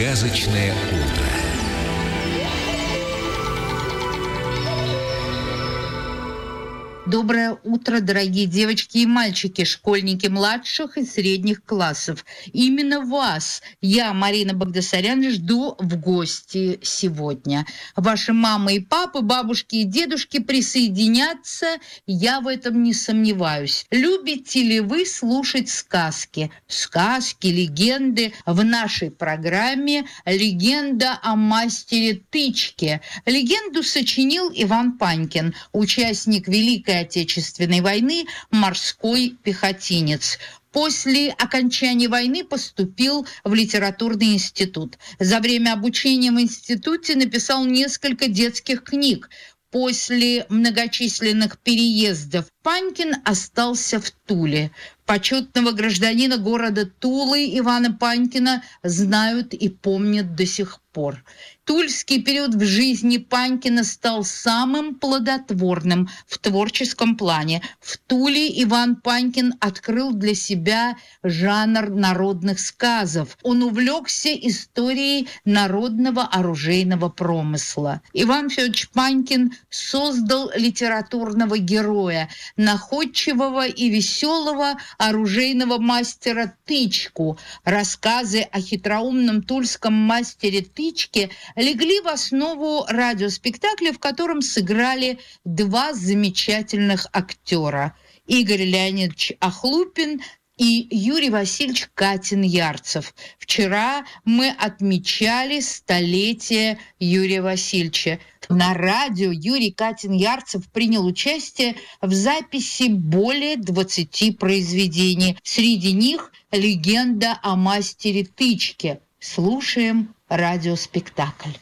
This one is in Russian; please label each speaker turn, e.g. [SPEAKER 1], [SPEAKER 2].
[SPEAKER 1] Сказочное утро.
[SPEAKER 2] Доброе утро, дорогие девочки и мальчики, школьники младших и средних классов. Именно вас я, Марина Багдасарян, жду в гости сегодня. Ваши мамы и папы, бабушки и дедушки присоединятся, я в этом не сомневаюсь. Любите ли вы слушать сказки? Сказки, легенды в нашей программе «Легенда о мастере Тычке». Легенду сочинил Иван Панькин, участник Великой Отечественной войны морской пехотинец. После окончания войны поступил в литературный институт. За время обучения в институте написал несколько детских книг. После многочисленных переездов Панькин остался в Туле. Почетного гражданина города Тулы Ивана Панькина знают и помнят до сих пор. Тульский период в жизни Панькина стал самым плодотворным в творческом плане. В Туле Иван Панькин открыл для себя жанр народных сказов. Он увлекся историей народного оружейного промысла. Иван Федорович Панькин создал литературного героя, находчивого и веселого оружейного мастера Тычку. Рассказы о хитроумном тульском мастере Тычке легли в основу радиоспектакля, в котором сыграли два замечательных актера. Игорь Леонидович Ахлупин и Юрий Васильевич Катин-Ярцев. Вчера мы отмечали столетие Юрия Васильевича. На радио Юрий Катин-Ярцев принял участие в записи более 20 произведений. Среди них «Легенда о мастере Тычке». Слушаем радиоспектакль.